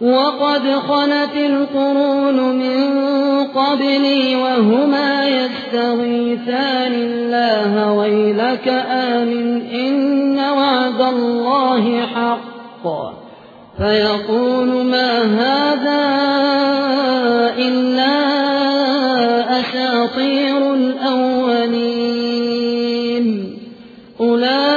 وقد خلت القرون من قبلي وهما يستغيثان الله ويلك آمن إن وعد الله حق. فيقول ما هذا إلا أساطير الأولين. أولئك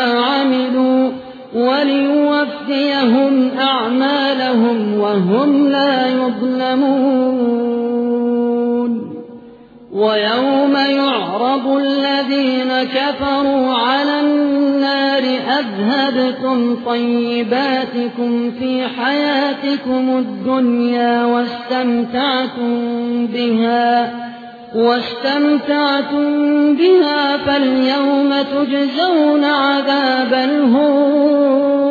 وهم لا يظلمون ويوم يعرض الذين كفروا على النار أذهبتم طيباتكم في حياتكم الدنيا واستمتعتم بها واستمتعتم بها فاليوم تجزون عذاب الهون